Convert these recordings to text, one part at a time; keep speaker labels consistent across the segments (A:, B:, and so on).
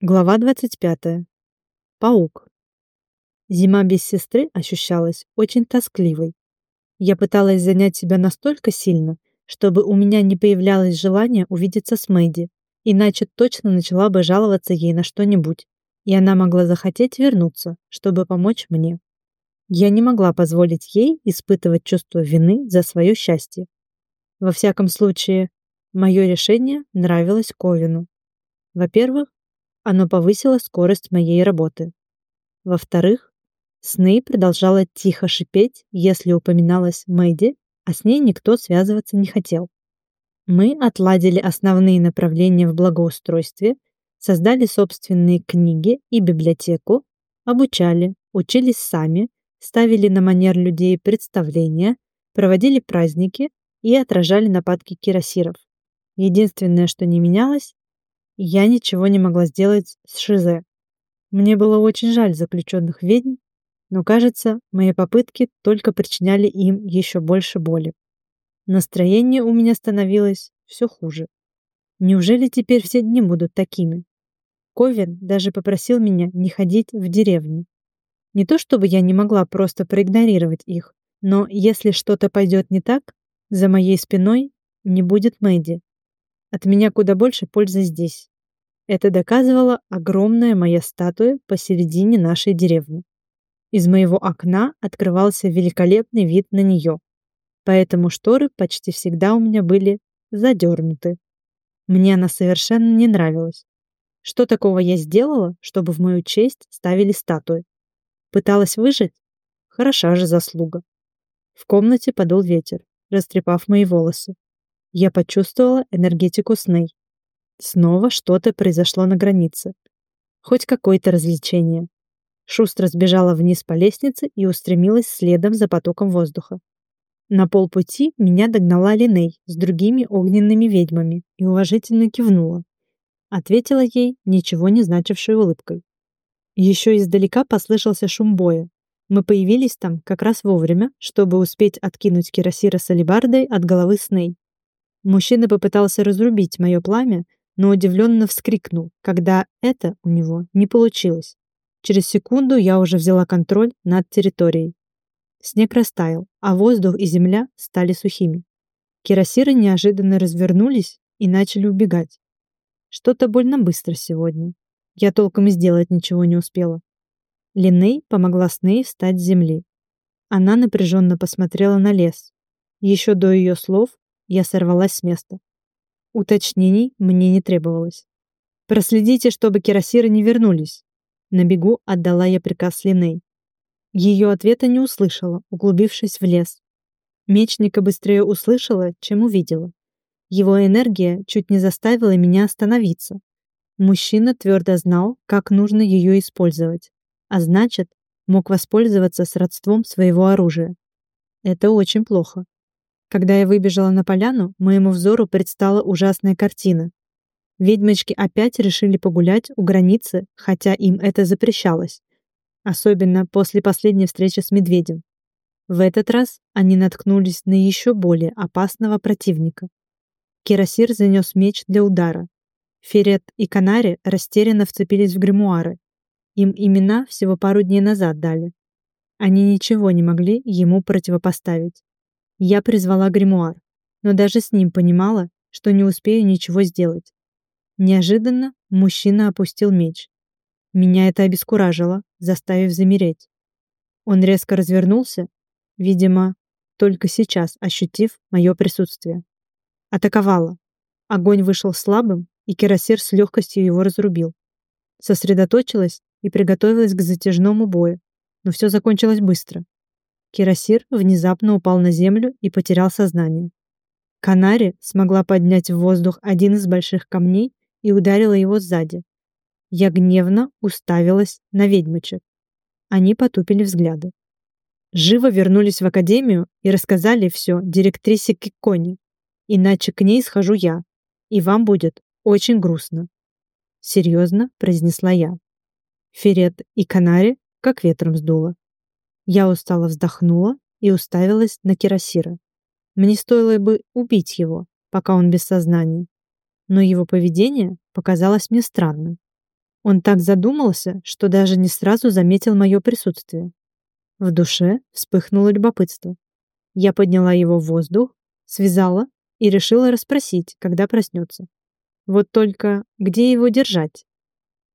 A: Глава 25. Паук. Зима без сестры ощущалась очень тоскливой. Я пыталась занять себя настолько сильно, чтобы у меня не появлялось желания увидеться с Мэйди, иначе точно начала бы жаловаться ей на что-нибудь, и она могла захотеть вернуться, чтобы помочь мне. Я не могла позволить ей испытывать чувство вины за свое счастье. Во всяком случае, мое решение нравилось Ковину. Во-первых, оно повысило скорость моей работы. Во-вторых, Сней продолжала тихо шипеть, если упоминалась Мэйди, а с ней никто связываться не хотел. Мы отладили основные направления в благоустройстве, создали собственные книги и библиотеку, обучали, учились сами, ставили на манер людей представления, проводили праздники и отражали нападки кирасиров. Единственное, что не менялось, я ничего не могла сделать с Шизе. Мне было очень жаль заключенных ведьм, но, кажется, мои попытки только причиняли им еще больше боли. Настроение у меня становилось все хуже. Неужели теперь все дни будут такими? Ковен даже попросил меня не ходить в деревню. Не то чтобы я не могла просто проигнорировать их, но если что-то пойдет не так, за моей спиной не будет Мэдди. От меня куда больше пользы здесь. Это доказывала огромная моя статуя посередине нашей деревни. Из моего окна открывался великолепный вид на нее, поэтому шторы почти всегда у меня были задернуты. Мне она совершенно не нравилась. Что такого я сделала, чтобы в мою честь ставили статуи? Пыталась выжить? Хороша же заслуга. В комнате подул ветер, растрепав мои волосы. Я почувствовала энергетику Сней. Снова что-то произошло на границе. Хоть какое-то развлечение. Шустро сбежала вниз по лестнице и устремилась следом за потоком воздуха. На полпути меня догнала Линей с другими огненными ведьмами и уважительно кивнула. Ответила ей ничего не значившей улыбкой. Еще издалека послышался шум боя. Мы появились там как раз вовремя, чтобы успеть откинуть Кирасира с алебардой от головы Сней. Мужчина попытался разрубить мое пламя, но удивленно вскрикнул, когда это у него не получилось. Через секунду я уже взяла контроль над территорией. Снег растаял, а воздух и земля стали сухими. Кирасиры неожиданно развернулись и начали убегать. Что-то больно быстро сегодня. Я толком и сделать ничего не успела. Линей помогла Сней встать с земли. Она напряженно посмотрела на лес. Еще до ее слов я сорвалась с места. Уточнений мне не требовалось. «Проследите, чтобы кирасиры не вернулись». На бегу отдала я приказ Линей. Ее ответа не услышала, углубившись в лес. Мечника быстрее услышала, чем увидела. Его энергия чуть не заставила меня остановиться. Мужчина твердо знал, как нужно ее использовать, а значит, мог воспользоваться сродством своего оружия. Это очень плохо. Когда я выбежала на поляну, моему взору предстала ужасная картина. Ведьмочки опять решили погулять у границы, хотя им это запрещалось. Особенно после последней встречи с медведем. В этот раз они наткнулись на еще более опасного противника. Кирасир занес меч для удара. Ферет и Канари растерянно вцепились в гримуары. Им имена всего пару дней назад дали. Они ничего не могли ему противопоставить. Я призвала гримуар, но даже с ним понимала, что не успею ничего сделать. Неожиданно мужчина опустил меч. Меня это обескуражило, заставив замереть. Он резко развернулся, видимо, только сейчас ощутив мое присутствие. Атаковала. Огонь вышел слабым, и Кирасир с легкостью его разрубил. Сосредоточилась и приготовилась к затяжному бою, но все закончилось быстро. Кирасир внезапно упал на землю и потерял сознание. Канари смогла поднять в воздух один из больших камней и ударила его сзади. Я гневно уставилась на ведьмочек. Они потупили взгляды. Живо вернулись в академию и рассказали все директрисе Кикони. Иначе к ней схожу я, и вам будет очень грустно. Серьезно произнесла я. Ферет и Канари как ветром сдуло. Я устало вздохнула и уставилась на Кирасира. Мне стоило бы убить его, пока он без сознания. Но его поведение показалось мне странным. Он так задумался, что даже не сразу заметил мое присутствие. В душе вспыхнуло любопытство. Я подняла его в воздух, связала и решила расспросить, когда проснется. Вот только где его держать?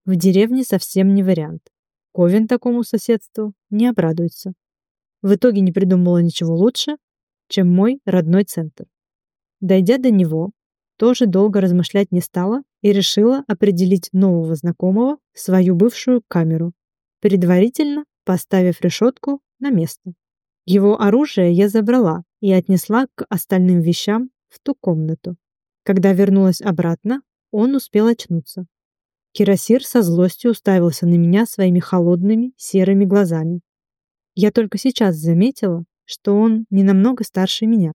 A: В деревне совсем не вариант. Ковен такому соседству не обрадуется. В итоге не придумала ничего лучше, чем мой родной центр. Дойдя до него, тоже долго размышлять не стала и решила определить нового знакомого в свою бывшую камеру, предварительно поставив решетку на место. Его оружие я забрала и отнесла к остальным вещам в ту комнату. Когда вернулась обратно, он успел очнуться. Кирасир со злостью уставился на меня своими холодными серыми глазами. Я только сейчас заметила, что он не намного старше меня.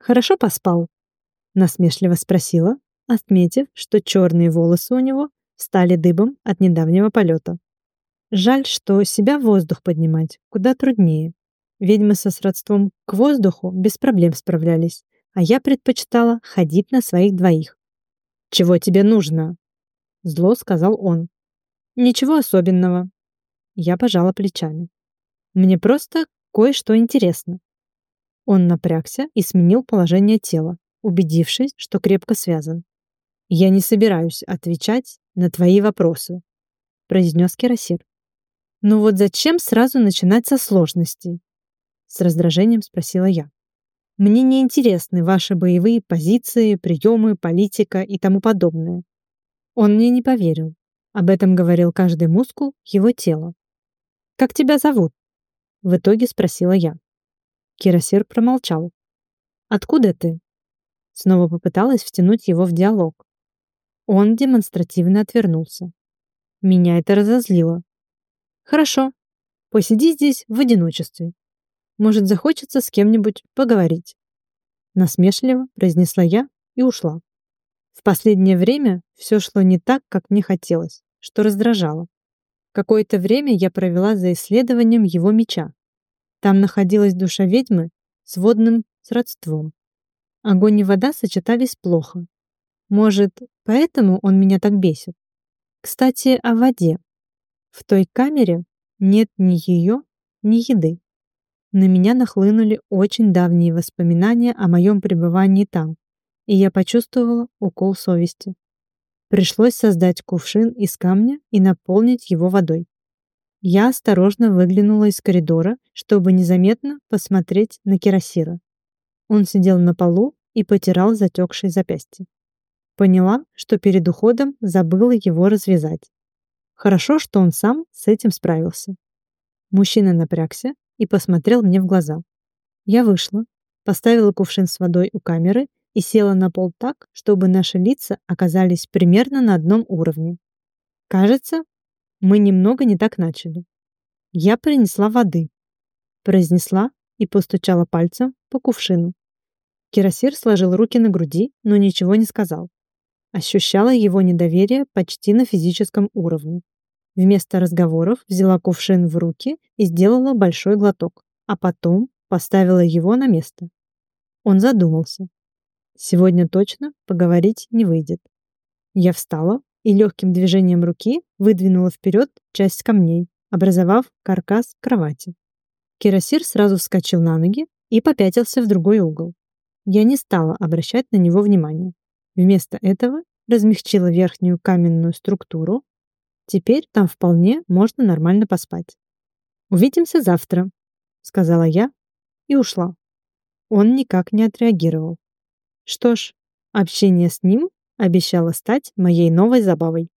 A: «Хорошо поспал?» — насмешливо спросила, отметив, что черные волосы у него стали дыбом от недавнего полета. Жаль, что себя в воздух поднимать куда труднее. Ведьмы со сродством к воздуху без проблем справлялись, а я предпочитала ходить на своих двоих. «Чего тебе нужно?» Зло сказал он. «Ничего особенного». Я пожала плечами. «Мне просто кое-что интересно». Он напрягся и сменил положение тела, убедившись, что крепко связан. «Я не собираюсь отвечать на твои вопросы», произнес Кирасир. «Ну вот зачем сразу начинать со сложностей?» С раздражением спросила я. Мне не интересны ваши боевые позиции, приемы, политика и тому подобное. Он мне не поверил. Об этом говорил каждый мускул его тела. «Как тебя зовут?» В итоге спросила я. Кирасир промолчал. «Откуда ты?» Снова попыталась втянуть его в диалог. Он демонстративно отвернулся. Меня это разозлило. «Хорошо, посиди здесь в одиночестве. Может, захочется с кем-нибудь поговорить. Насмешливо произнесла я и ушла. В последнее время все шло не так, как мне хотелось, что раздражало. Какое-то время я провела за исследованием его меча. Там находилась душа ведьмы с водным сродством. Огонь и вода сочетались плохо. Может, поэтому он меня так бесит? Кстати, о воде. В той камере нет ни ее, ни еды на меня нахлынули очень давние воспоминания о моем пребывании там, и я почувствовала укол совести. Пришлось создать кувшин из камня и наполнить его водой. Я осторожно выглянула из коридора, чтобы незаметно посмотреть на Кирасира. Он сидел на полу и потирал затекшие запястья. Поняла, что перед уходом забыла его развязать. Хорошо, что он сам с этим справился. Мужчина напрягся и посмотрел мне в глаза. Я вышла, поставила кувшин с водой у камеры и села на пол так, чтобы наши лица оказались примерно на одном уровне. Кажется, мы немного не так начали. Я принесла воды, произнесла и постучала пальцем по кувшину. Кирасир сложил руки на груди, но ничего не сказал. Ощущала его недоверие почти на физическом уровне. Вместо разговоров взяла кувшин в руки и сделала большой глоток, а потом поставила его на место. Он задумался. Сегодня точно поговорить не выйдет. Я встала и легким движением руки выдвинула вперед часть камней, образовав каркас кровати. Кирасир сразу вскочил на ноги и попятился в другой угол. Я не стала обращать на него внимания. Вместо этого размягчила верхнюю каменную структуру Теперь там вполне можно нормально поспать. Увидимся завтра, сказала я и ушла. Он никак не отреагировал. Что ж, общение с ним обещало стать моей новой забавой.